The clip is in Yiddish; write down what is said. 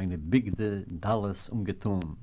meine Bigde Dallas umgetun.